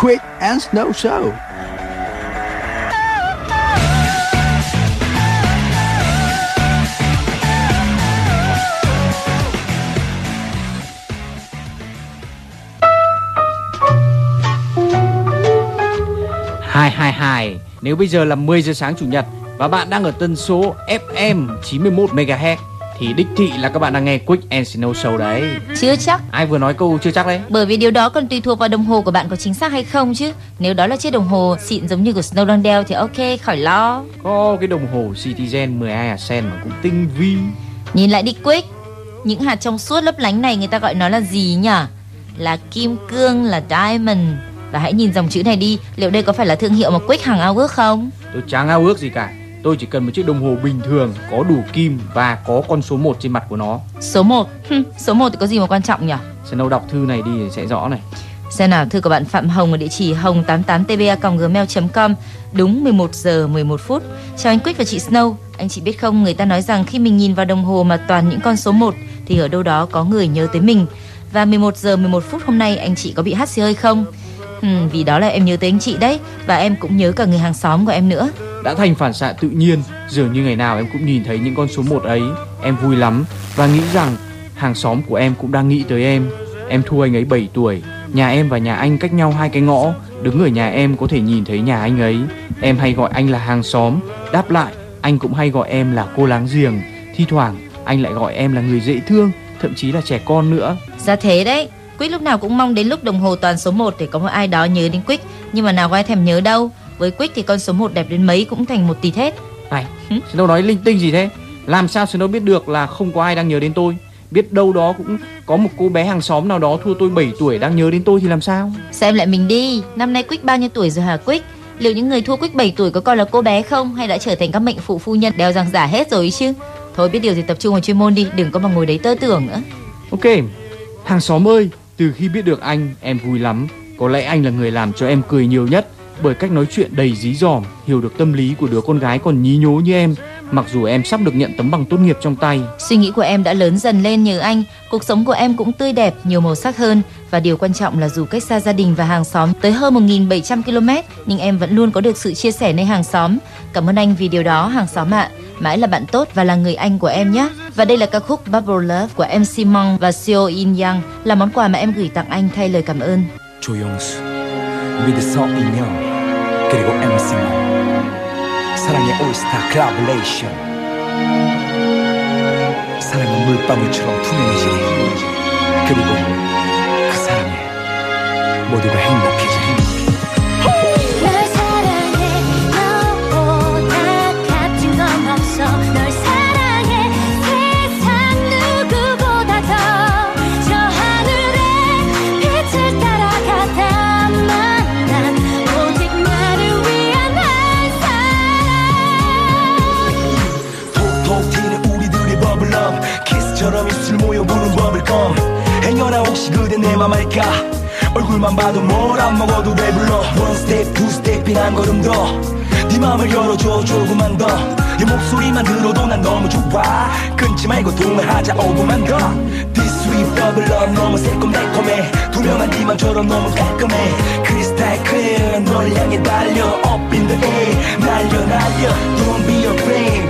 Quick and Snow Show. Hai hai hai. Nếu bây giờ là 10 giờ sáng chủ nhật và bạn đang ở tần số FM 91 MHz thì đích thị là các bạn đang nghe Quick and Snow Show đấy. Chưa chắc, Ai vừa nói câu chưa chắc đấy? bởi vì điều đó còn tùy thuộc vào đồng hồ của bạn có chính xác hay không chứ. Nếu đó là chiếc đồng hồ xịn giống như của Snow đang đeo thì ok, khỏi lo. Có cái đồng hồ Citizen 12 hạt sen mà cũng tinh vi. Nhìn lại đi Quick, những hạt trong suốt lấp lánh này người ta gọi nó là gì nhỉ? Là kim cương, là diamond. Và hãy nhìn dòng chữ này đi, liệu đây có phải là thương hiệu mà Quick hàng ao ước không? Tôi chẳng ao ước gì cả. Tôi chỉ cần một chiếc đồng hồ bình thường có đủ kim và có con số 1 trên mặt của nó. Số 1, số 1 thì có gì mà quan trọng nhỉ? Snow đọc thư này đi sẽ rõ này. Xem nào, thư của bạn Phạm Hồng ở địa chỉ hồng88tba.gmail.com Đúng 11 giờ 11 phút Chào anh Quick và chị Snow Anh chị biết không, người ta nói rằng khi mình nhìn vào đồng hồ mà toàn những con số 1 Thì ở đâu đó có người nhớ tới mình Và 11 giờ 11 phút hôm nay anh chị có bị hát xì hơi không? Hmm, vì đó là em nhớ tới anh chị đấy Và em cũng nhớ cả người hàng xóm của em nữa đã thành phản xạ tự nhiên, dường như ngày nào em cũng nhìn thấy những con số một ấy. Em vui lắm và nghĩ rằng hàng xóm của em cũng đang nghĩ tới em. Em thua anh ấy 7 tuổi, nhà em và nhà anh cách nhau hai cái ngõ, đứng ở nhà em có thể nhìn thấy nhà anh ấy. Em hay gọi anh là hàng xóm, đáp lại anh cũng hay gọi em là cô láng giềng. Thi thoảng anh lại gọi em là người dễ thương, thậm chí là trẻ con nữa. Ra thế đấy quýt lúc nào cũng mong đến lúc đồng hồ toàn số 1 để có một ai đó nhớ đến quýt Nhưng mà nào có ai thèm nhớ đâu với Quick thì con số 1 đẹp đến mấy cũng thành một tỷ hết Này, Snow nói linh tinh gì thế? Làm sao Snow biết được là không có ai đang nhớ đến tôi? Biết đâu đó cũng có một cô bé hàng xóm nào đó thua tôi 7 tuổi đang nhớ đến tôi thì làm sao? Xem lại mình đi, năm nay Quick bao nhiêu tuổi rồi hả Quick? Liệu những người thua Quick 7 tuổi có coi là cô bé không hay đã trở thành các mệnh phụ phu nhân đeo răng giả hết rồi chứ? Thôi biết điều gì tập trung vào chuyên môn đi, đừng có mà ngồi đấy tơ tưởng nữa. Ok, hàng xóm ơi, từ khi biết được anh, em vui lắm. Có lẽ anh là người làm cho em cười nhiều nhất bởi cách nói chuyện đầy dí dỏm, hiểu được tâm lý của đứa con gái còn nhí nhố như em. Mặc dù em sắp được nhận tấm bằng tốt nghiệp trong tay, Suy nghĩ của em đã lớn dần lên nhờ anh, cuộc sống của em cũng tươi đẹp, nhiều màu sắc hơn và điều quan trọng là dù cách xa gia đình và hàng xóm tới hơn 1.700 km nhưng em vẫn luôn có được sự chia sẻ nơi hàng xóm. Cảm ơn anh vì điều đó hàng xóm ạ. Mãi là bạn tốt và là người anh của em nhé. Và đây là ca khúc Bubble Love của MC Mong và Seo In Young là món quà mà em gửi tặng anh thay lời cảm ơn. 조용수 위드 서인영 그리고 MC모. 사랑의 올스타 클라블레이션. 사랑은 물방울처럼 투명해지리 그리고 그 사랑에 모두가 행복 행여나 혹시 그대 내맘 알까? 얼굴만 봐도 뭘 안 먹어도 배불러. 원 스텝 두 스텝인 한 걸음 더네 맘을 열어줘 조금만 더네 목소리만 들어도 난 너무 좋아. 끊지 말고 통화하자 5분만 더. This sweet bubble love 너무 새콤달콤해. 투명한 네 맘처럼 너무 깔끔해. 크리스탈 클리어 널 향해 달려. Up in the air 날려 날려. Don't be afraid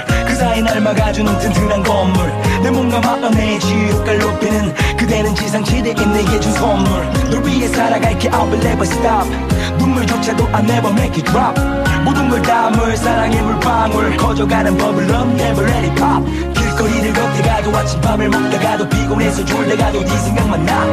그 사이 날 막아주는 튼튼한 건물. 내 몸과 마음의 지옥을 높이는 그대는 지상치대인 내게 준 선물. 널 위해 살아갈게 I'll be never stop. 눈물조차도 I never make it drop. 모든 걸 담을 사랑의 물방울. 커져가는 버블럼 never let it pop. 길거리를 걷다가도 아침밤을 먹다가도 피곤해서 졸다가도 네 생각만 나.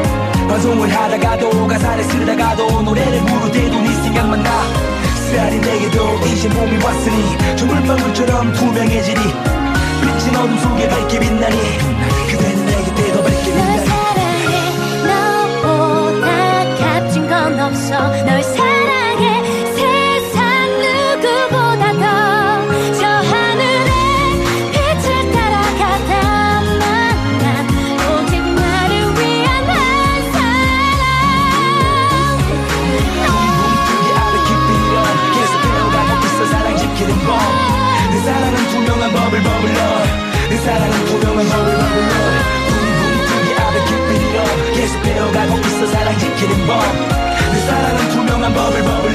방송을 하다가도 가사를 쓰다가도 노래를 부를 때도 네 생각만 나 살이 내게도 이제 몸이 왔으니 조물방울처럼 투명해지니 빛이 어둠 속에 밝게 빛나니 그대는 내게 때도 밝게 빛나니 널 사랑해. 너보다 값진 건 없어. 널 사랑해. 버블 내 사랑은 조명을 머물러. 불러 붕붕 아들 keep 계속 배워가고 있어 사랑 지키는 법내 사랑은 투명한 버블 버블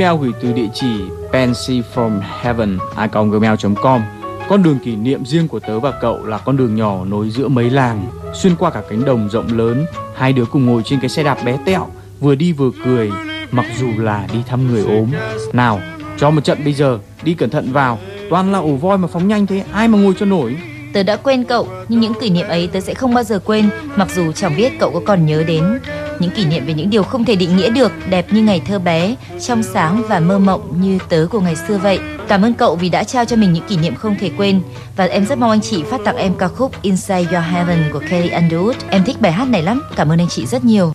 Email gửi từ địa chỉ pensyfromheaven@gmail.com. Con đường kỷ niệm riêng của tớ và cậu là con đường nhỏ nối giữa mấy làng, xuyên qua cả cánh đồng rộng lớn. Hai đứa cùng ngồi trên cái xe đạp bé tẹo, vừa đi vừa cười, mặc dù là đi thăm người ốm. Nào, cho một trận bây giờ, đi cẩn thận vào. Toàn là ổ voi mà phóng nhanh thế, ai mà ngồi cho nổi. Tớ đã quên cậu, nhưng những kỷ niệm ấy tớ sẽ không bao giờ quên, mặc dù chẳng biết cậu có còn nhớ đến. Những kỷ niệm về những điều không thể định nghĩa được, đẹp như ngày thơ bé, trong sáng và mơ mộng như tớ của ngày xưa vậy. Cảm ơn cậu vì đã trao cho mình những kỷ niệm không thể quên và em rất mong anh chị phát tặng em ca khúc Inside Your Heaven của Kelly Underwood. Em thích bài hát này lắm. Cảm ơn anh chị rất nhiều.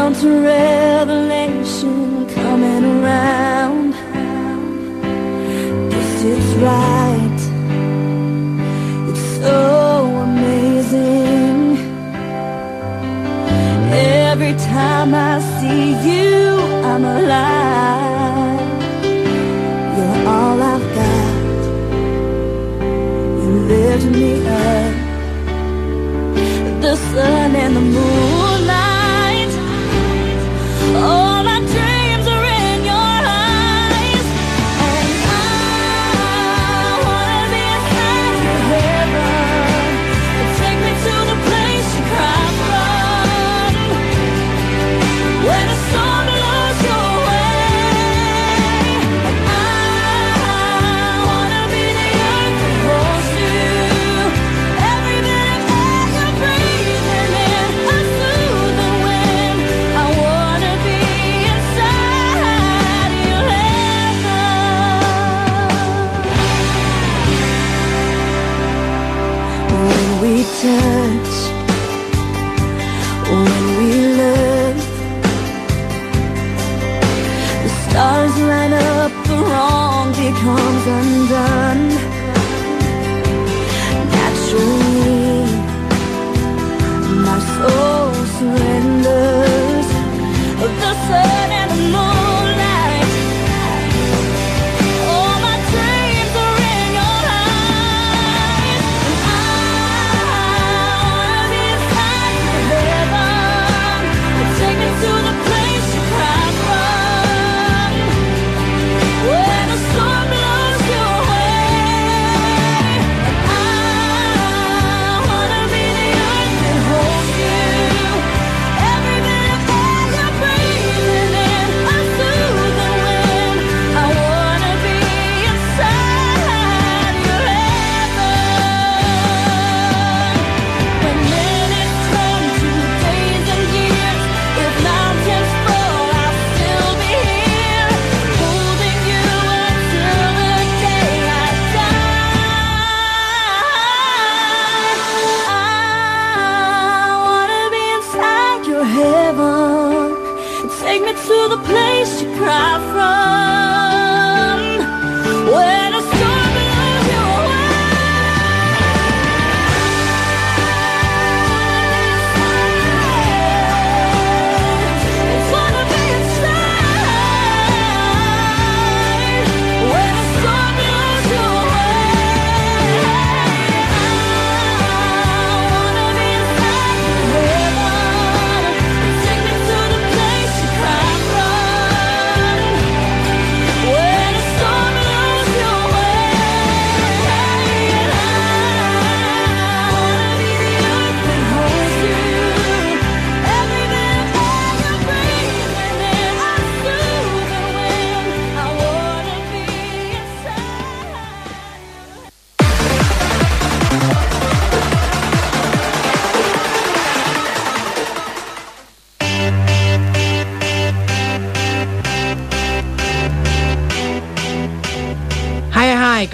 Felt a revelation coming around. Guess it's right,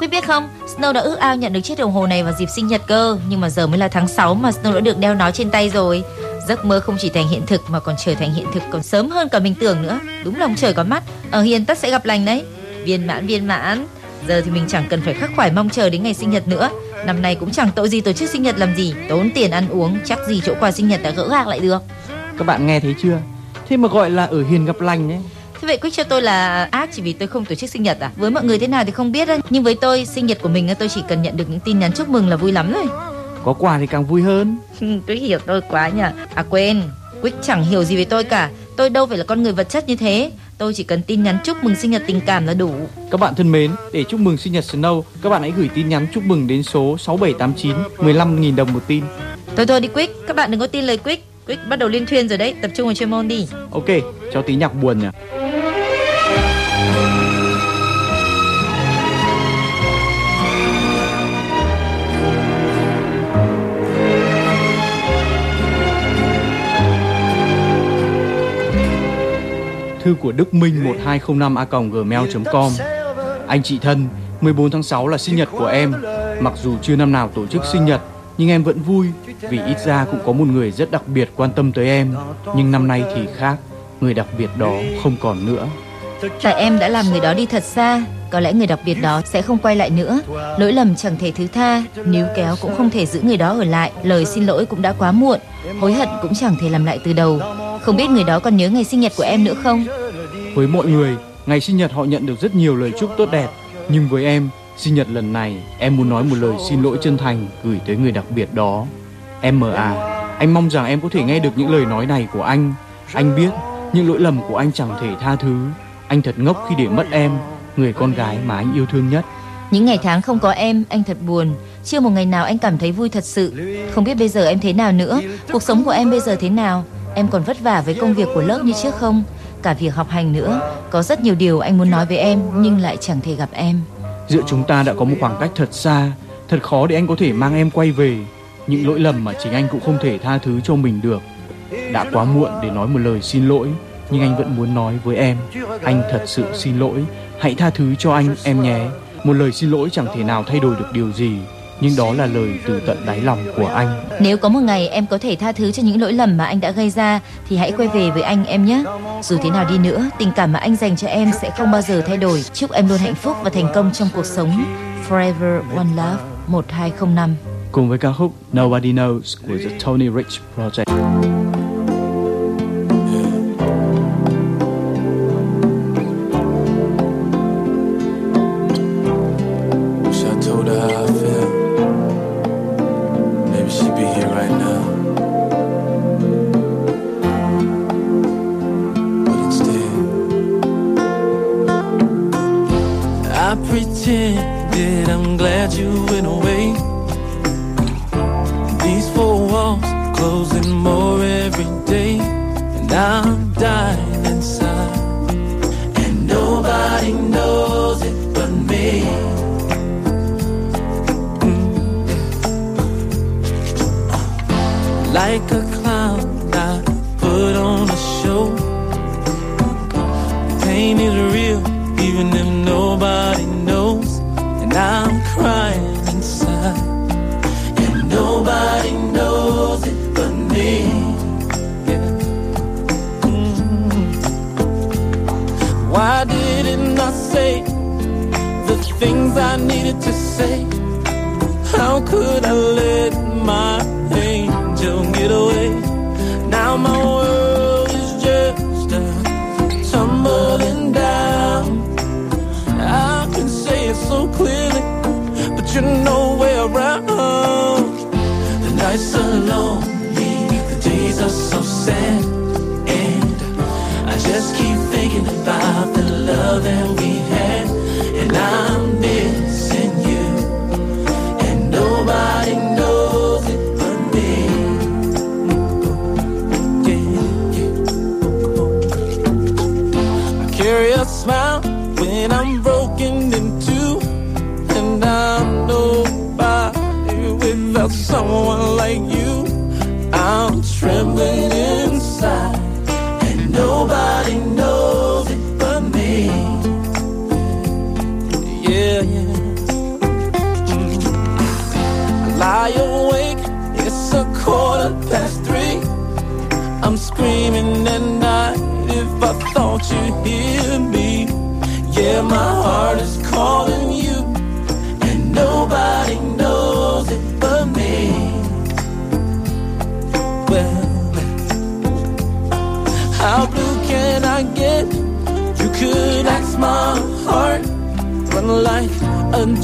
Quý biết không, Snow đã ước ao nhận được chiếc đồng hồ này vào dịp sinh nhật cơ, nhưng mà giờ mới là tháng 6 mà Snow đã được đeo nó trên tay rồi. Giấc mơ không chỉ thành hiện thực mà còn trở thành hiện thực còn sớm hơn cả mình tưởng nữa. Đúng lòng trời có mắt, ở hiền tất sẽ gặp lành đấy. Viên mãn viên mãn. Giờ thì mình chẳng cần phải khắc khoải mong chờ đến ngày sinh nhật nữa. Năm nay cũng chẳng tội gì tổ chức sinh nhật làm gì, tốn tiền ăn uống, chắc gì chỗ quà sinh nhật đã gỡ gạc lại được. Các bạn nghe thấy chưa? Thế mà gọi là ở hiền gặp lành đấy. Thế vậy quyết cho tôi là ác chỉ vì tôi không tổ chức sinh nhật à? Với mọi người thế nào thì không biết đâu, nhưng với tôi sinh nhật của mình tôi chỉ cần nhận được những tin nhắn chúc mừng là vui lắm rồi. Có quà thì càng vui hơn. Quyết hiểu tôi quá nhỉ. À quên, Quyết chẳng hiểu gì về tôi cả. Tôi đâu phải là con người vật chất như thế. Tôi chỉ cần tin nhắn chúc mừng sinh nhật tình cảm là đủ. Các bạn thân mến, để chúc mừng sinh nhật Snow, các bạn hãy gửi tin nhắn chúc mừng đến số 6789 15.000 đồng một tin. Thôi thôi đi Quyết, các bạn đừng có tin lời Quyết. Quyết bắt đầu liên thuyên rồi đấy, tập trung vào chuyên môn đi. Ok, cho tí nhạc buồn nhỉ. Thư của Đức Minh 1205 a gmail.com Anh chị thân, 14 tháng 6 là sinh nhật của em. Mặc dù chưa năm nào tổ chức sinh nhật, nhưng em vẫn vui vì ít ra cũng có một người rất đặc biệt quan tâm tới em. Nhưng năm nay thì khác, người đặc biệt đó không còn nữa. Tại em đã làm người đó đi thật xa, có lẽ người đặc biệt đó sẽ không quay lại nữa. Lỗi lầm chẳng thể thứ tha, níu kéo cũng không thể giữ người đó ở lại. Lời xin lỗi cũng đã quá muộn, hối hận cũng chẳng thể làm lại từ đầu. Không biết người đó còn nhớ ngày sinh nhật của em nữa không? Với mọi người, ngày sinh nhật họ nhận được rất nhiều lời chúc tốt đẹp. Nhưng với em, sinh nhật lần này, em muốn nói một lời xin lỗi chân thành gửi tới người đặc biệt đó. Em à, anh mong rằng em có thể nghe được những lời nói này của anh. Anh biết, những lỗi lầm của anh chẳng thể tha thứ. Anh thật ngốc khi để mất em, người con gái mà anh yêu thương nhất. Những ngày tháng không có em, anh thật buồn. Chưa một ngày nào anh cảm thấy vui thật sự. Không biết bây giờ em thế nào nữa, cuộc sống của em bây giờ thế nào? Em còn vất vả với công việc của lớp như trước không? Cả việc học hành nữa. Có rất nhiều điều anh muốn nói với em nhưng lại chẳng thể gặp em. Giữa chúng ta đã có một khoảng cách thật xa, thật khó để anh có thể mang em quay về. Những lỗi lầm mà chính anh cũng không thể tha thứ cho mình được. Đã quá muộn để nói một lời xin lỗi, nhưng anh vẫn muốn nói với em, anh thật sự xin lỗi, hãy tha thứ cho anh em nhé. Một lời xin lỗi chẳng thể nào thay đổi được điều gì, nhưng đó là lời từ tận đáy lòng của anh. Nếu có một ngày em có thể tha thứ cho những lỗi lầm mà anh đã gây ra thì hãy quay về với anh em nhé. Dù thế nào đi nữa, tình cảm mà anh dành cho em sẽ không bao giờ thay đổi. Chúc em luôn hạnh phúc và thành công trong cuộc sống. Forever One Love 1205 Cùng với ca khúc Nobody Knows của The Tony Rich Project.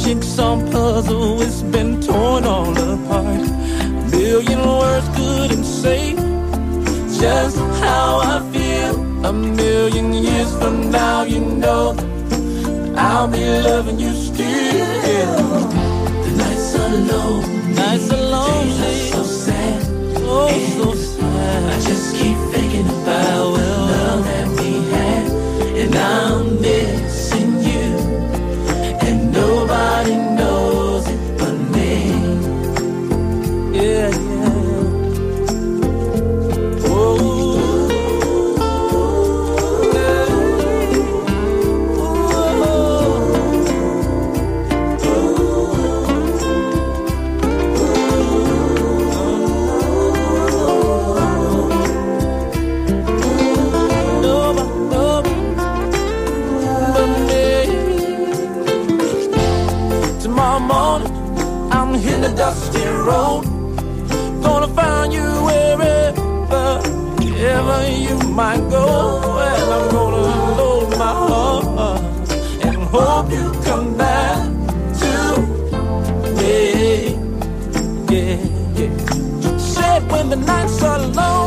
Jigsaw puzzle, it's been torn all apart. A million words couldn't say just how I feel. A million years from now, you know I'll be loving you still. The nights are lonely, nights are lonely, days are so sad, oh so sad. I just keep thinking about the love that we had, and I'm missing road. Gonna find you wherever, ever you might go. And I'm gonna load my heart and hope you come back to me. Yeah, yeah. Said when the nights are lonely.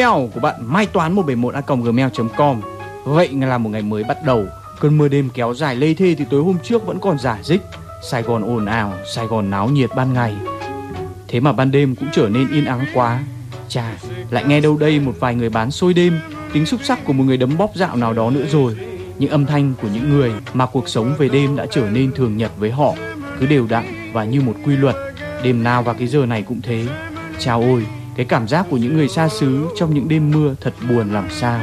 Email của bạn mai toán 171 gmail.com Vậy là một ngày mới bắt đầu. Cơn mưa đêm kéo dài lê thê thì tối hôm trước vẫn còn giả dích. Sài Gòn ồn ào, Sài Gòn náo nhiệt ban ngày. Thế mà ban đêm cũng trở nên yên ắng quá. Chà, lại nghe đâu đây một vài người bán xôi đêm. Tính xúc sắc của một người đấm bóp dạo nào đó nữa rồi. Những âm thanh của những người mà cuộc sống về đêm đã trở nên thường nhật với họ. Cứ đều đặn và như một quy luật. Đêm nào vào cái giờ này cũng thế. Chào ôi, cái cảm giác của những người xa xứ trong những đêm mưa thật buồn làm sao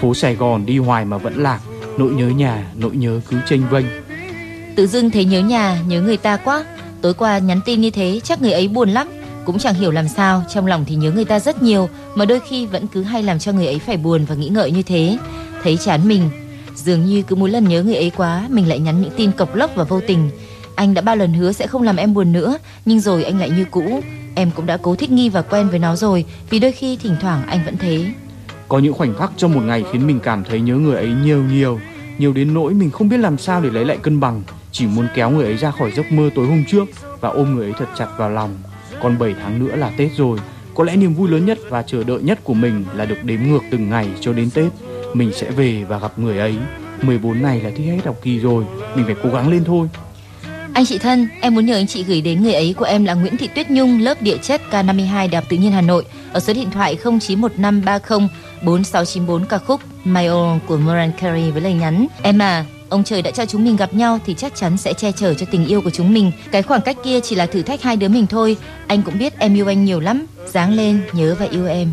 Phố Sài Gòn đi hoài mà vẫn lạc Nỗi nhớ nhà, nỗi nhớ cứ tranh vênh Tự dưng thấy nhớ nhà, nhớ người ta quá. Tối qua nhắn tin như thế chắc người ấy buồn lắm. Cũng chẳng hiểu làm sao, trong lòng thì nhớ người ta rất nhiều, mà đôi khi vẫn cứ hay làm cho người ấy phải buồn và nghĩ ngợi như thế. Thấy chán mình, dường như cứ mỗi lần nhớ người ấy quá, mình lại nhắn những tin cộc lốc và vô tình. Anh đã bao lần hứa sẽ không làm em buồn nữa, nhưng rồi anh lại như cũ. Em cũng đã cố thích nghi và quen với nó rồi, vì đôi khi thỉnh thoảng anh vẫn thế. Có những khoảnh khắc trong một ngày khiến mình cảm thấy nhớ người ấy nhiều nhiều Nhiều đến nỗi mình không biết làm sao để lấy lại cân bằng Chỉ muốn kéo người ấy ra khỏi giấc mơ tối hôm trước Và ôm người ấy thật chặt vào lòng. Còn 7 tháng nữa là Tết rồi Có lẽ niềm vui lớn nhất và chờ đợi nhất của mình là được đếm ngược từng ngày cho đến Tết. Mình sẽ về và gặp người ấy. 14 này là thi hết học kỳ rồi mình phải cố gắng lên thôi. Anh chị thân, em muốn nhờ anh chị gửi đến người ấy của em là Nguyễn Thị Tuyết Nhung, lớp địa chất K52 Đại học Tự nhiên Hà Nội ở số điện thoại 091530 4694 ca khúc My Own của Mariah Carey với lời nhắn Em à, ông trời đã cho chúng mình gặp nhau thì chắc chắn sẽ che chở cho tình yêu của chúng mình. Cái khoảng cách kia chỉ là thử thách hai đứa mình thôi. Anh cũng biết em yêu anh nhiều lắm. Dáng lên, nhớ và yêu em.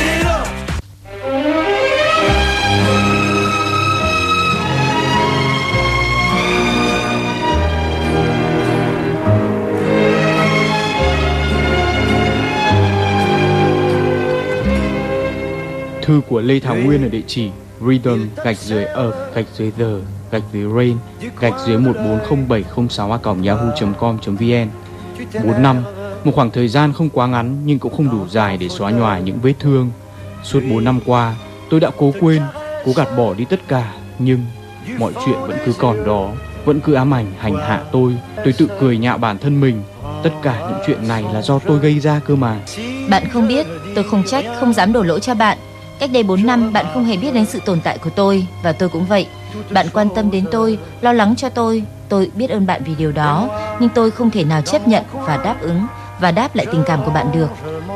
Thư của Lê Thảo Nguyên ở địa chỉ rhythm gạch dưới earth gạch dưới the gạch dưới rain gạch dưới 140706 a yahoo.com.vn 4 năm, một khoảng thời gian không quá ngắn nhưng cũng không đủ dài để xóa nhòa những vết thương. Suốt 4 năm qua, tôi đã cố quên, cố gạt bỏ đi tất cả, nhưng mọi chuyện vẫn cứ còn đó, vẫn cứ ám ảnh hành hạ tôi. Tôi tự cười nhạo bản thân mình. Tất cả những chuyện này là do tôi gây ra cơ mà. Bạn không biết, tôi không trách, không dám đổ lỗi cho bạn. Cách đây 4 năm bạn không hề biết đến sự tồn tại của tôi và tôi cũng vậy. Bạn quan tâm đến tôi, lo lắng cho tôi. Tôi biết ơn bạn vì điều đó, nhưng tôi không thể nào chấp nhận và đáp ứng và đáp lại tình cảm của bạn được.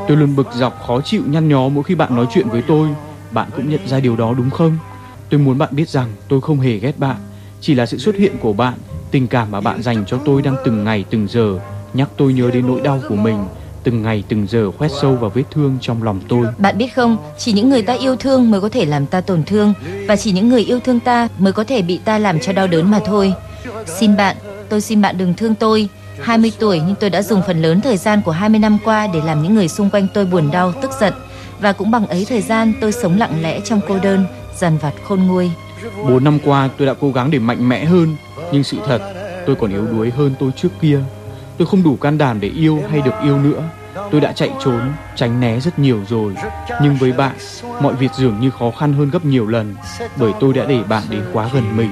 Tôi luôn bực dọc khó chịu nhăn nhó mỗi khi bạn nói chuyện với tôi. Bạn cũng nhận ra điều đó đúng không? Tôi muốn bạn biết rằng tôi không hề ghét bạn. Chỉ là sự xuất hiện của bạn, tình cảm mà bạn dành cho tôi đang từng ngày từng giờ nhắc tôi nhớ đến nỗi đau của mình, từng ngày từng giờ khoét sâu vào vết thương trong lòng tôi. Bạn biết không, chỉ những người ta yêu thương mới có thể làm ta tổn thương và chỉ những người yêu thương ta mới có thể bị ta làm cho đau đớn mà thôi. Xin bạn, tôi xin bạn đừng thương tôi. 20 tuổi nhưng tôi đã dùng phần lớn thời gian của 20 năm qua để làm những người xung quanh tôi buồn đau, tức giận và cũng bằng ấy thời gian tôi sống lặng lẽ trong cô đơn, dằn vặt khôn nguôi. 4 năm qua tôi đã cố gắng để mạnh mẽ hơn, nhưng sự thật tôi còn yếu đuối hơn tôi trước kia. Tôi không đủ can đảm để yêu hay được yêu nữa. Tôi đã chạy trốn, tránh né rất nhiều rồi. Nhưng với bạn, mọi việc dường như khó khăn hơn gấp nhiều lần bởi tôi đã để bạn đến quá gần mình.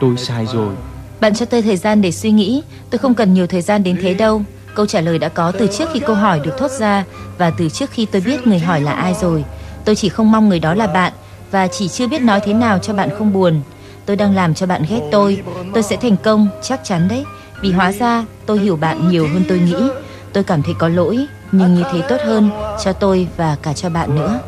Tôi sai rồi. Bạn cho tôi thời gian để suy nghĩ, tôi không cần nhiều thời gian đến thế đâu. Câu trả lời đã có từ trước khi câu hỏi được thốt ra và từ trước khi tôi biết người hỏi là ai rồi. Tôi chỉ không mong người đó là bạn và chỉ chưa biết nói thế nào cho bạn không buồn. Tôi đang làm cho bạn ghét tôi, tôi sẽ thành công, chắc chắn đấy. Vì hóa ra tôi hiểu bạn nhiều hơn tôi nghĩ. Tôi cảm thấy có lỗi, nhưng như thế tốt hơn cho tôi và cả cho bạn nữa.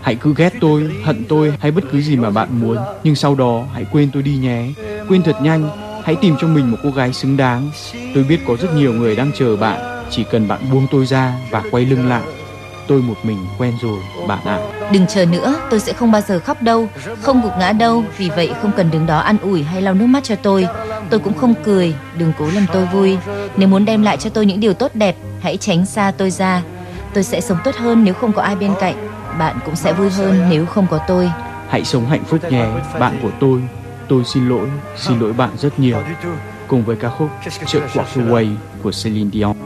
Hãy cứ ghét tôi, hận tôi hay bất cứ gì mà bạn muốn, nhưng sau đó hãy quên tôi đi nhé. Quên thật nhanh, hãy tìm cho mình một cô gái xứng đáng. Tôi biết có rất nhiều người đang chờ bạn, chỉ cần bạn buông tôi ra và quay lưng lại. Tôi một mình quen rồi, bạn ạ. Đừng chờ nữa, tôi sẽ không bao giờ khóc đâu, không gục ngã đâu, vì vậy không cần đứng đó ăn ủi hay lau nước mắt cho tôi. Tôi cũng không cười, đừng cố làm tôi vui. Nếu muốn đem lại cho tôi những điều tốt đẹp, hãy tránh xa tôi ra. Tôi sẽ sống tốt hơn nếu không có ai bên cạnh. Bạn cũng sẽ vui hơn nếu không có tôi. Hãy sống hạnh phúc nhé, bạn của tôi. Tôi xin lỗi, xin lỗi bạn rất nhiều. Cùng với ca khúc Chợ Walk Away của Celine Dion.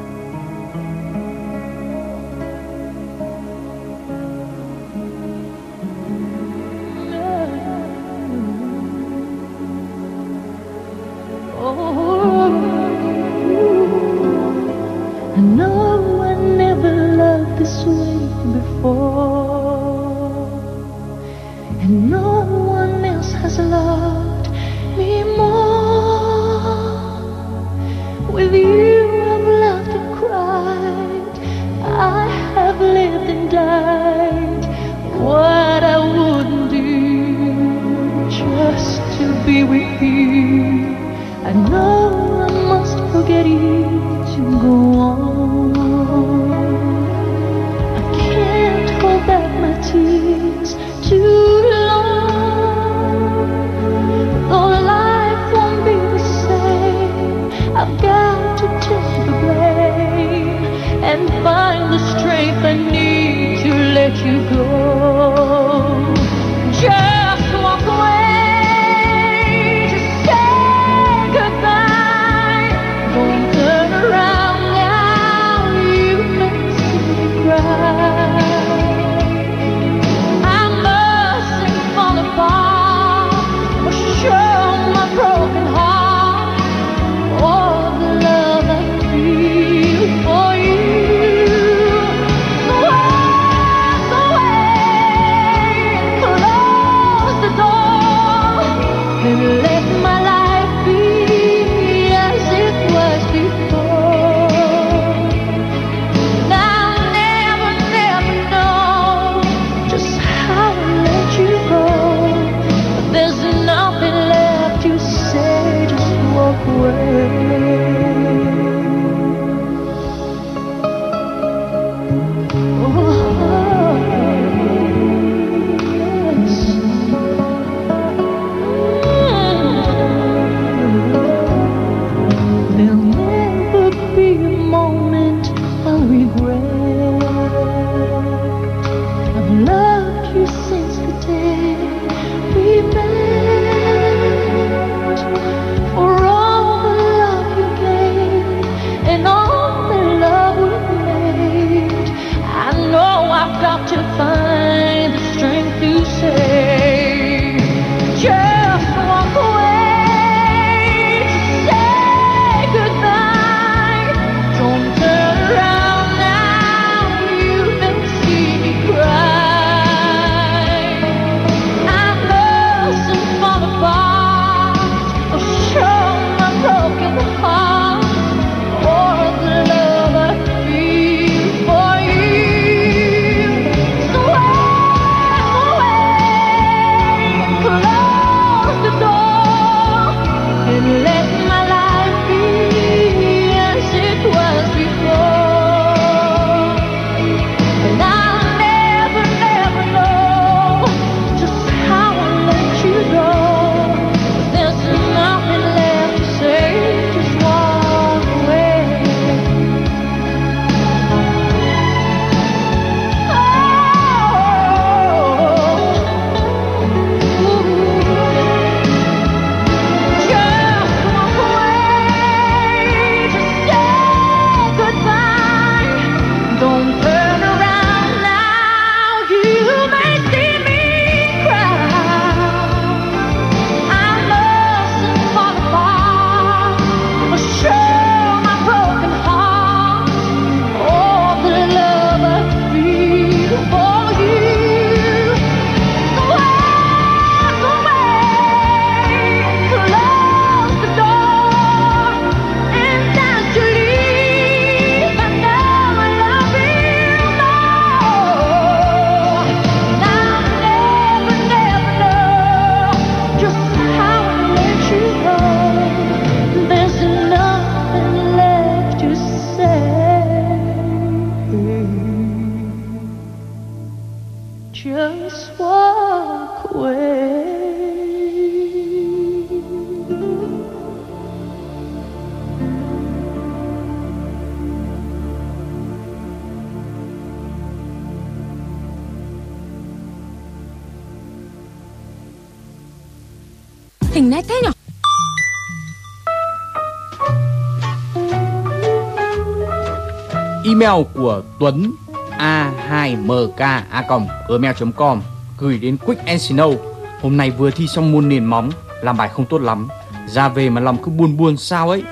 Email của Tuấn a2mk@gmail.com gửi đến Quick and Snow. Hôm nay vừa thi xong môn nền móng, làm bài không tốt lắm. Ra về mà lòng cứ buồn buồn sao ấy.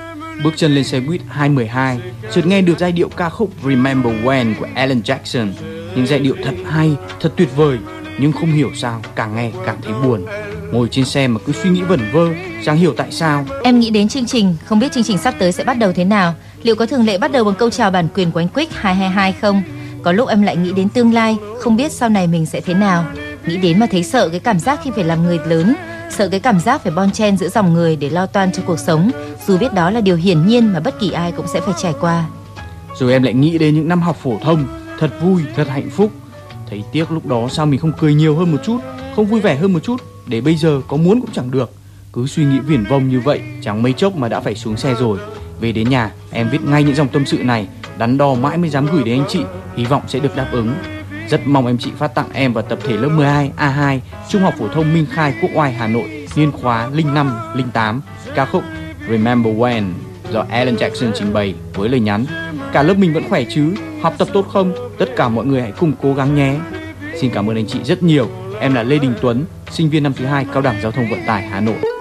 Bước chân lên xe buýt 212, chợt nghe được giai điệu ca khúc Remember When của Alan Jackson. Những giai điệu thật hay, thật tuyệt vời, nhưng không hiểu sao càng nghe càng thấy buồn. Ngồi trên xe mà cứ suy nghĩ vẩn vơ, chẳng hiểu tại sao. Em nghĩ đến chương trình, không biết chương trình sắp tới sẽ bắt đầu thế nào. Liệu có thường lệ bắt đầu bằng câu chào bản quyền của anh Quick 222 không? Có lúc em lại nghĩ đến tương lai, không biết sau này mình sẽ thế nào. Nghĩ đến mà thấy sợ cái cảm giác khi phải làm người lớn, sợ cái cảm giác phải bon chen giữa dòng người để lo toan cho cuộc sống, dù biết đó là điều hiển nhiên mà bất kỳ ai cũng sẽ phải trải qua. Rồi em lại nghĩ đến những năm học phổ thông, thật vui, thật hạnh phúc. Thấy tiếc lúc đó sao mình không cười nhiều hơn một chút, không vui vẻ hơn một chút, để bây giờ có muốn cũng chẳng được. Cứ suy nghĩ viển vông như vậy, chẳng mấy chốc mà đã phải xuống xe rồi. Về đến nhà, em viết ngay những dòng tâm sự này, đắn đo mãi mới dám gửi đến anh chị, hy vọng sẽ được đáp ứng. Rất mong em chị phát tặng em và tập thể lớp 12 A2 Trung học phổ thông Minh Khai Quốc Oai Hà Nội niên khóa 05 08 ca khúc Remember When do Alan Jackson trình bày với lời nhắn Cả lớp mình vẫn khỏe chứ, học tập tốt không? Tất cả mọi người hãy cùng cố gắng nhé. Xin cảm ơn anh chị rất nhiều. Em là Lê Đình Tuấn, sinh viên năm thứ hai Cao đẳng Giao thông Vận tải Hà Nội.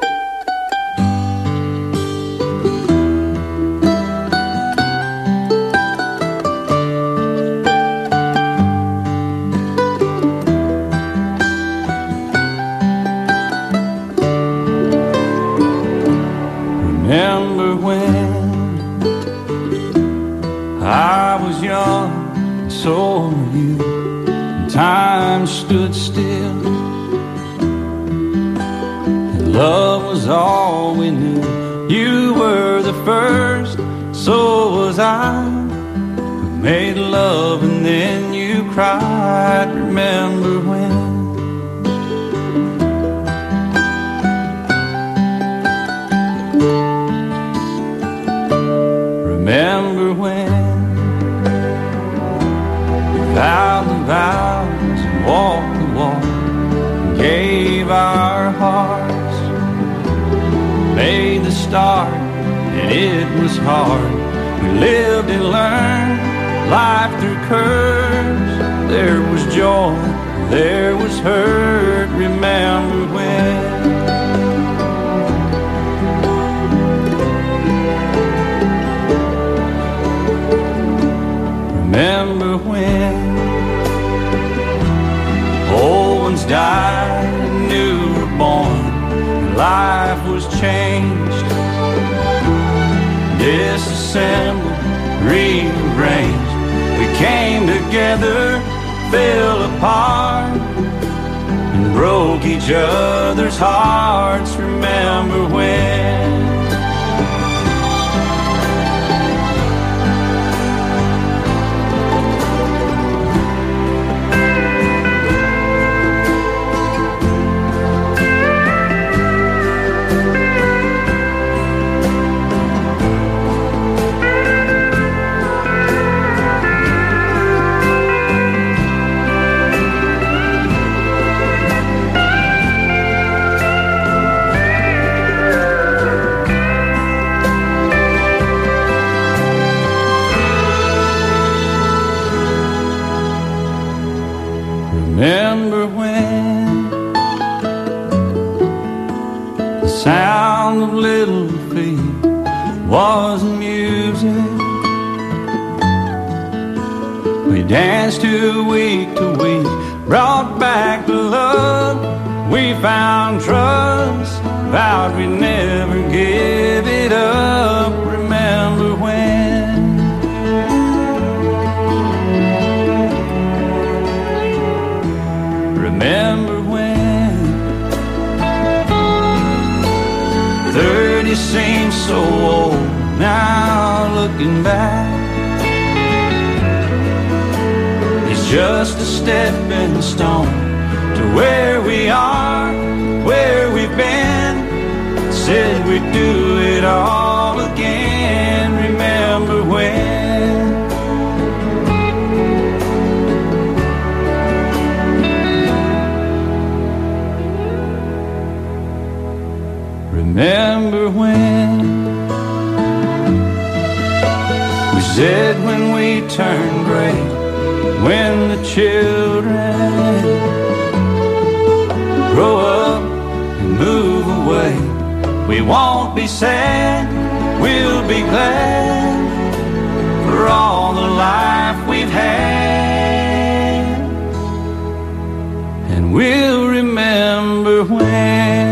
When the children grow up and move away, we won't be sad, we'll be glad for all the life we've had. And we'll remember when.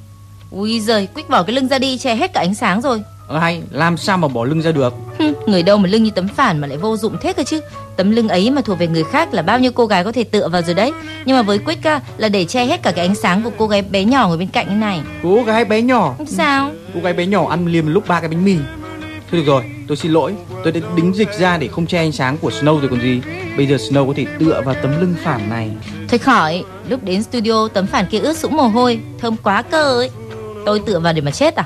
Ui giời, Quick bỏ cái lưng ra đi che hết cả ánh sáng rồi. Ờ hay, làm sao mà bỏ lưng ra được? Người đâu mà lưng như tấm phản mà lại vô dụng thế cơ chứ. Tấm lưng ấy mà thuộc về người khác là bao nhiêu cô gái có thể tựa vào rồi đấy. Nhưng mà với Quick á, là để che hết cả cái ánh sáng của cô gái bé nhỏ ngồi bên cạnh thế này. Cô gái bé nhỏ, Sao? cô gái bé nhỏ ăn liền một lúc ba cái bánh mì. Thôi được rồi, tôi xin lỗi, tôi đã đính dịch ra để không che ánh sáng của Snow rồi còn gì. Bây giờ Snow có thể tựa vào tấm lưng phản này. Thôi khỏi, lúc đến studio tấm phản kia ướt sũng mồ hôi, thơm quá cơ ấy. Tôi tựa vào để mà chết à?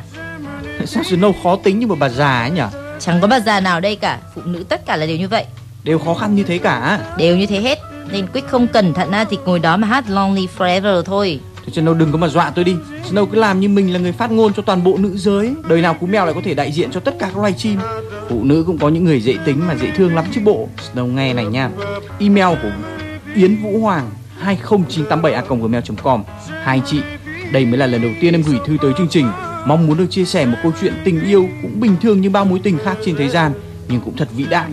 Sao Snow khó tính như một bà già ấy nhỉ? Chẳng có bà già nào đây cả, phụ nữ tất cả là đều như vậy, Đều khó khăn như thế cả. đều như thế hết. Nên Quick không cẩn thận á thì ngồi đó mà hát Lonely Forever thôi. Thôi Snow đừng có mà dọa tôi đi. Snow cứ làm như mình là người phát ngôn cho toàn bộ nữ giới. Đời nào cú mèo lại có thể đại diện cho tất cả các loài chim. Phụ nữ cũng có những người dễ tính mà dễ thương lắm chứ bộ. Snow nghe này nha. Email của Yến Vũ Hoàng 20987a.gmail.com Hai chị, đây mới là lần đầu tiên em gửi thư tới chương trình. Mong muốn được chia sẻ một câu chuyện tình yêu cũng bình thường như bao mối tình khác trên thế gian, nhưng cũng thật vĩ đại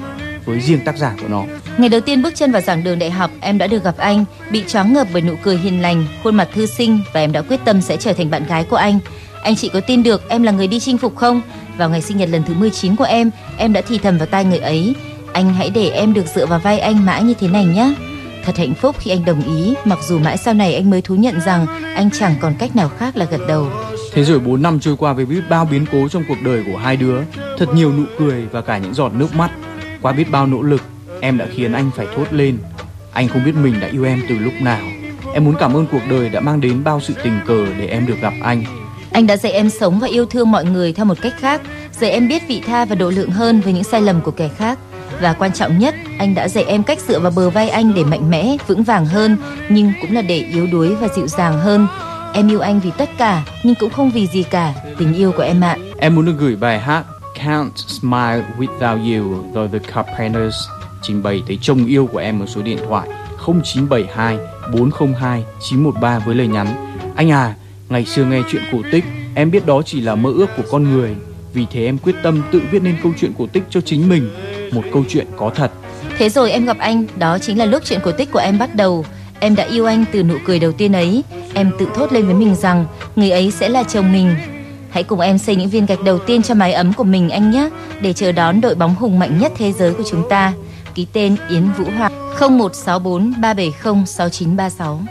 với riêng tác giả của nó. Ngày đầu tiên bước chân vào giảng đường đại học, em đã được gặp anh, bị choáng ngợp bởi nụ cười hiền lành, khuôn mặt thư sinh và em đã quyết tâm sẽ trở thành bạn gái của anh. Anh chị có tin được em là người đi chinh phục không? Vào ngày sinh nhật lần thứ 19 của em, em đã thì thầm vào tai người ấy, anh hãy để em được dựa vào vai anh mãi như thế này nhé. Thật hạnh phúc khi anh đồng ý, mặc dù mãi sau này anh mới thú nhận rằng anh chẳng còn cách nào khác là gật đầu. Thế rồi 4 năm trôi qua với biết bao biến cố trong cuộc đời của hai đứa, thật nhiều nụ cười và cả những giọt nước mắt. Qua biết bao nỗ lực, em đã khiến anh phải thốt lên. Anh không biết mình đã yêu em từ lúc nào. Em muốn cảm ơn cuộc đời đã mang đến bao sự tình cờ để em được gặp anh. Anh đã dạy em sống và yêu thương mọi người theo một cách khác, dạy em biết vị tha và độ lượng hơn với những sai lầm của kẻ khác. Và quan trọng nhất, anh đã dạy em cách dựa vào bờ vai anh để mạnh mẽ, vững vàng hơn, nhưng cũng là để yếu đuối và dịu dàng hơn. Em yêu anh vì tất cả, nhưng cũng không vì gì cả, tình yêu của em ạ. Em muốn được gửi bài hát Can't Smile Without You do The Carpenters trình bày tới chồng yêu của em ở số điện thoại 0972 402 913 với lời nhắn Anh à, ngày xưa nghe chuyện cổ tích em biết đó chỉ là mơ ước của con người vì thế em quyết tâm tự viết nên câu chuyện cổ tích cho chính mình một câu chuyện có thật Thế rồi em gặp anh, đó chính là lúc chuyện cổ tích của em bắt đầu. Em đã yêu anh từ nụ cười đầu tiên ấy. Em tự thốt lên với mình rằng người ấy sẽ là chồng mình. Hãy cùng em xây những viên gạch đầu tiên cho mái ấm của mình anh nhé, để chờ đón đội bóng hùng mạnh nhất thế giới của chúng ta. Ký tên Yến Vũ Hoàng 0164 370 6936.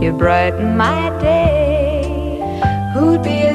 You brighten my day. Who'd believe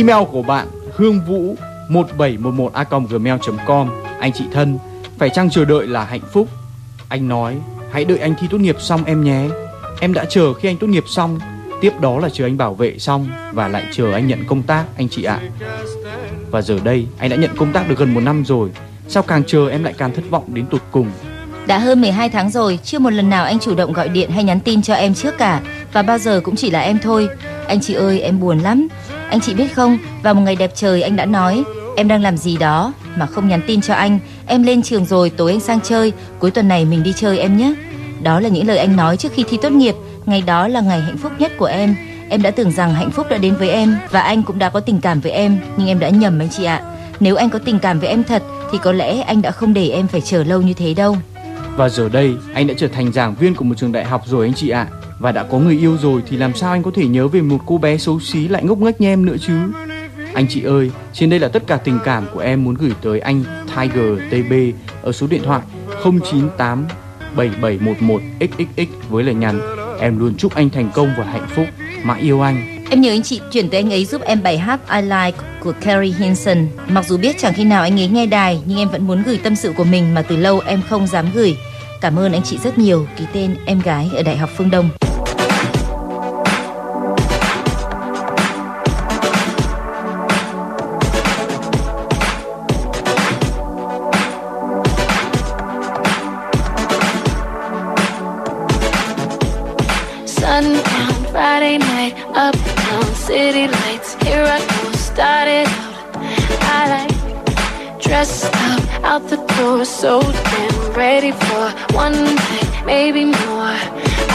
Email của bạn Hương Vũ 1711a.gmail.com Anh chị thân, phải chăng chờ đợi là hạnh phúc? Anh nói, hãy đợi anh thi tốt nghiệp xong em nhé. Em đã chờ khi anh tốt nghiệp xong, tiếp đó là chờ anh bảo vệ xong và lại chờ anh nhận công tác anh chị ạ. Và giờ đây, anh đã nhận công tác được gần một năm rồi. Sao càng chờ em lại càng thất vọng đến tột cùng. Đã hơn 12 tháng rồi, chưa một lần nào anh chủ động gọi điện hay nhắn tin cho em trước cả và bao giờ cũng chỉ là em thôi. Anh chị ơi, em buồn lắm. Anh chị biết không, vào một ngày đẹp trời anh đã nói em đang làm gì đó mà không nhắn tin cho anh. Em lên trường rồi, tối anh sang chơi, cuối tuần này mình đi chơi em nhé. Đó là những lời anh nói trước khi thi tốt nghiệp. Ngày đó là ngày hạnh phúc nhất của em. Em đã tưởng rằng hạnh phúc đã đến với em và anh cũng đã có tình cảm với em, nhưng em đã nhầm anh chị ạ. Nếu anh có tình cảm với em thật thì có lẽ anh đã không để em phải chờ lâu như thế đâu. Và giờ đây, anh đã trở thành giảng viên của một trường đại học rồi anh chị ạ. Và đã có người yêu rồi thì làm sao anh có thể nhớ về một cô bé xấu xí lại ngốc nghếch như em nữa chứ? Anh chị ơi, trên đây là tất cả tình cảm của em muốn gửi tới anh Tiger TB ở số điện thoại 098 7711 xxx với lời nhắn em luôn chúc anh thành công và hạnh phúc, mãi yêu anh. Em nhờ anh chị chuyển tới anh ấy giúp em bài hát I Like của Carrie Hinson. Mặc dù biết chẳng khi nào anh ấy nghe đài, nhưng em vẫn muốn gửi tâm sự của mình mà từ lâu em không dám gửi. Cảm ơn anh chị rất nhiều. Ký tên em gái ở Đại học Phương Đông. City lights. Here I go, started out. I like dressed up, out the door, so damn ready for one night, maybe more.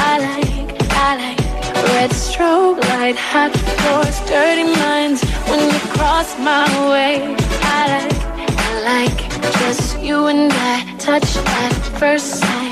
I like, I like red strobe light, hot floors, dirty minds. When you cross my way, I like, I like just you and I, touch at first sight.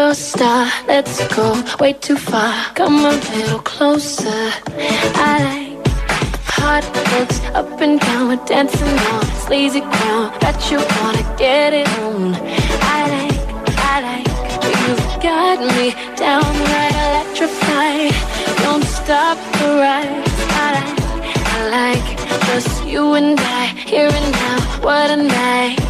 Your star. Let's go way too far. Come a little closer. I like hot looks up and down. We're dancing on this lazy ground. Bet you wanna get it on. I like, I like. You've got me downright electrified. Don't stop the ride. I like, I like. Just you and I, here and now. What a night.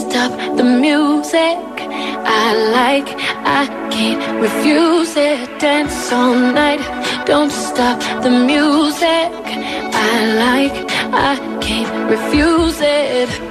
music. I like, I can't refuse it. Dance all night, don't stop the music. I like, I can't refuse it.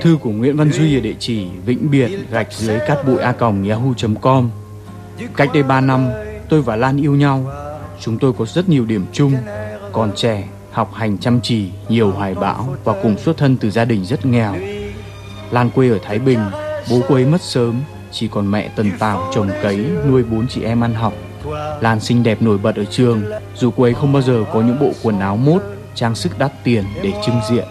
Thư của Nguyễn Văn Duy ở địa chỉ vĩnh biệt gạch dưới cát bụi a còng yahoo.com Cách đây 3 năm, tôi và Lan yêu nhau. Chúng tôi có rất nhiều điểm chung. Còn trẻ, học hành chăm chỉ, nhiều hoài bão và cùng xuất thân từ gia đình rất nghèo. Lan quê ở Thái Bình, bố cô ấy mất sớm, chỉ còn mẹ tần tảo trồng cấy nuôi bốn chị em ăn học. Lan xinh đẹp nổi bật ở trường, dù cô ấy không bao giờ có những bộ quần áo mốt, trang sức đắt tiền để trưng diện.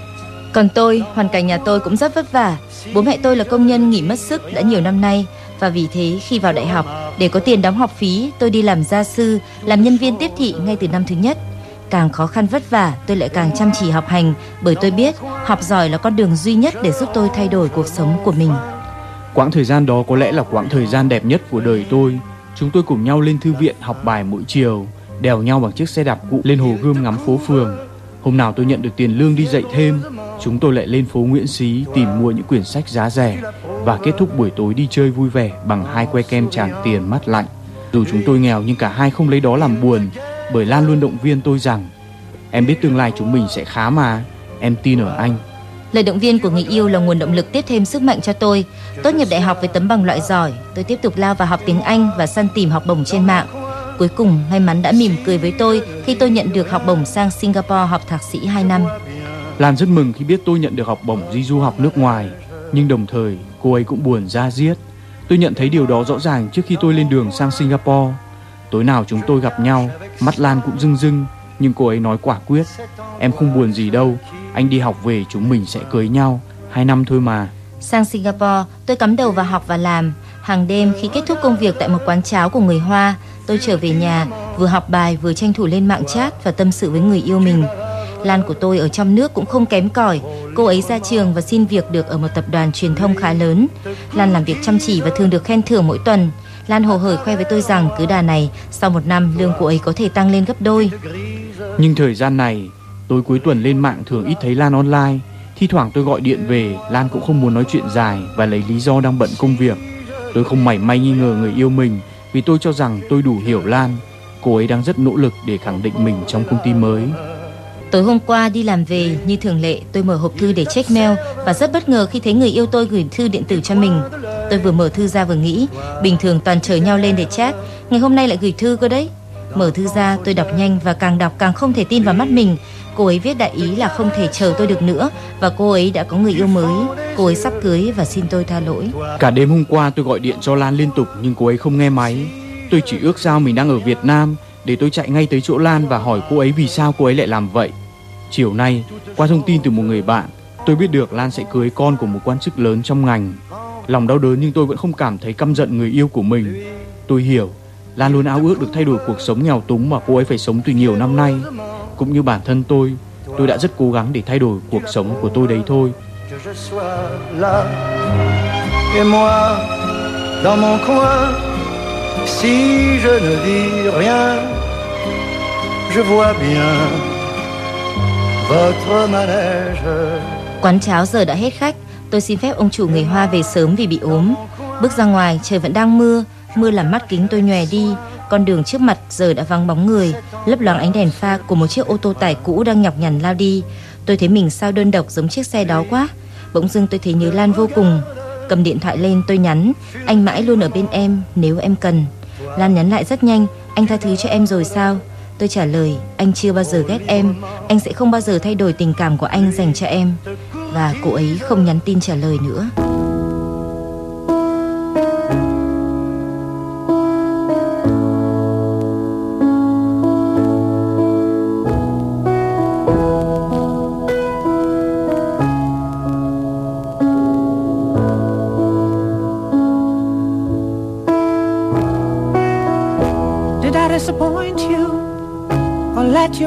Còn tôi, hoàn cảnh nhà tôi cũng rất vất vả. Bố mẹ tôi là công nhân nghỉ mất sức đã nhiều năm nay và vì thế khi vào đại học để có tiền đóng học phí, tôi đi làm gia sư, làm nhân viên tiếp thị ngay từ năm thứ nhất. Càng khó khăn vất vả, tôi lại càng chăm chỉ học hành bởi tôi biết học giỏi là con đường duy nhất để giúp tôi thay đổi cuộc sống của mình. Quãng thời gian đó có lẽ là quãng thời gian đẹp nhất của đời tôi. Chúng tôi cùng nhau lên thư viện học bài mỗi chiều, đèo nhau bằng chiếc xe đạp cũ lên hồ gươm ngắm phố phường. Hôm nào tôi nhận được tiền lương đi dạy thêm, chúng tôi lại lên phố Nguyễn Xí tìm mua những quyển sách giá rẻ và kết thúc buổi tối đi chơi vui vẻ bằng hai que kem tràn tiền mát lạnh. Dù chúng tôi nghèo nhưng cả hai không lấy đó làm buồn, bởi Lan luôn động viên tôi rằng em biết tương lai chúng mình sẽ khá mà, em tin ở anh. Lời động viên của người yêu là nguồn động lực tiếp thêm sức mạnh cho tôi. Tốt nghiệp đại học với tấm bằng loại giỏi, tôi tiếp tục lao vào học tiếng Anh và săn tìm học bổng trên mạng. Cuối cùng, may mắn đã mỉm cười với tôi khi tôi nhận được học bổng sang Singapore học thạc sĩ 2 năm. Lan rất mừng khi biết tôi nhận được học bổng đi du học nước ngoài, nhưng đồng thời cô ấy cũng buồn ra diết. Tôi nhận thấy điều đó rõ ràng trước khi tôi lên đường sang Singapore. Tối nào chúng tôi gặp nhau, mắt Lan cũng rưng rưng, nhưng cô ấy nói quả quyết. Em không buồn gì đâu, anh đi học về chúng mình sẽ cưới nhau, hai năm thôi mà. Sang Singapore, tôi cắm đầu vào học và làm. Hàng đêm khi kết thúc công việc tại một quán cháo của người Hoa, tôi trở về nhà, vừa học bài vừa tranh thủ lên mạng chat và tâm sự với người yêu mình. Lan của tôi ở trong nước cũng không kém cỏi. Cô ấy ra trường và xin việc được ở một tập đoàn truyền thông khá lớn. Lan làm việc chăm chỉ và thường được khen thưởng mỗi tuần. Lan hồ hởi khoe với tôi rằng cứ đà này, sau một năm lương của ấy có thể tăng lên gấp đôi. Nhưng thời gian này, tôi cuối tuần lên mạng thường ít thấy Lan online. Thi thoảng tôi gọi điện về, Lan cũng không muốn nói chuyện dài và lấy lý do đang bận công việc. Tôi không mảy may nghi ngờ người yêu mình vì tôi cho rằng tôi đủ hiểu Lan. Cô ấy đang rất nỗ lực để khẳng định mình trong công ty mới. Tối hôm qua đi làm về, như thường lệ, tôi mở hộp thư để check mail và rất bất ngờ khi thấy người yêu tôi gửi thư điện tử cho mình. Tôi vừa mở thư ra vừa nghĩ, bình thường toàn chờ nhau lên để chat, ngày hôm nay lại gửi thư cơ đấy. Mở thư ra, tôi đọc nhanh và càng đọc càng không thể tin vào mắt mình. Cô ấy viết đại ý là không thể chờ tôi được nữa và cô ấy đã có người yêu mới. Cô ấy sắp cưới và xin tôi tha lỗi. Cả đêm hôm qua tôi gọi điện cho Lan liên tục nhưng cô ấy không nghe máy. Tôi chỉ ước sao mình đang ở Việt Nam để tôi chạy ngay tới chỗ Lan và hỏi cô ấy vì sao cô ấy lại làm vậy. Chiều nay, qua thông tin từ một người bạn, tôi biết được Lan sẽ cưới con của một quan chức lớn trong ngành. Lòng đau đớn nhưng tôi vẫn không cảm thấy căm giận người yêu của mình. Tôi hiểu, Lan luôn ao ước được thay đổi cuộc sống nghèo túng mà cô ấy phải sống từ nhiều năm nay. Cũng như bản thân tôi, tôi đã rất cố gắng để thay đổi cuộc sống của tôi đấy thôi. Et moi, dans mon coin, si je ne dis rien, je vois bien votre manège. Quán cháo giờ đã hết khách, tôi xin phép ông chủ người Hoa về sớm vì bị ốm. Bước ra ngoài, trời vẫn đang mưa, mưa làm mắt kính tôi nhòe đi. Con đường trước mặt giờ đã vắng bóng người, lấp loáng ánh đèn pha của một chiếc ô tô tải cũ đang nhọc nhằn lao đi. Tôi thấy mình sao đơn độc giống chiếc xe đó quá. Bỗng dưng tôi thấy nhớ Lan vô cùng. Cầm điện thoại lên tôi nhắn, anh mãi luôn ở bên em nếu em cần. Lan nhắn lại rất nhanh, anh tha thứ cho em rồi sao? Tôi trả lời, anh chưa bao giờ ghét em, anh sẽ không bao giờ thay đổi tình cảm của anh dành cho em. Và cô ấy không nhắn tin trả lời nữa.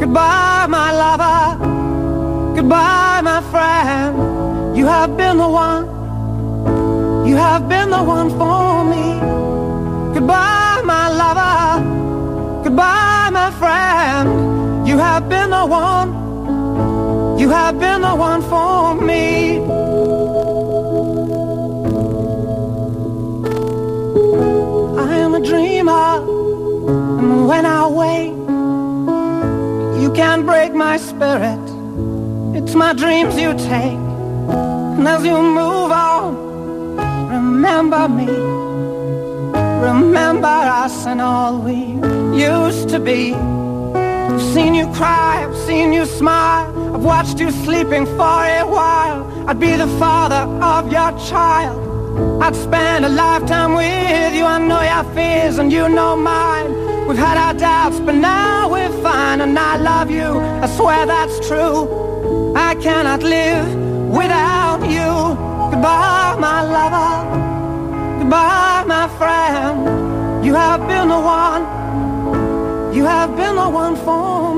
Goodbye, my lover. Goodbye, my friend. You have been the one. You have been the one for me. Goodbye, my lover. Goodbye, my friend. You have been the one. You have been the one for me. I am a dreamer. And when I wake, can't break my spirit. It's my dreams you take. And as you move on, remember me. Remember us and all we used to be. I've seen you cry, I've seen you smile. I've watched you sleeping for a while. I'd be the father of your child. I'd spend a lifetime with you. I know your fears and you know mine. We've had our doubts, but now we're fine. And I love you, I swear that's true. I cannot live without you. Goodbye, my lover. Goodbye, my friend. You have been the one. You have been the one for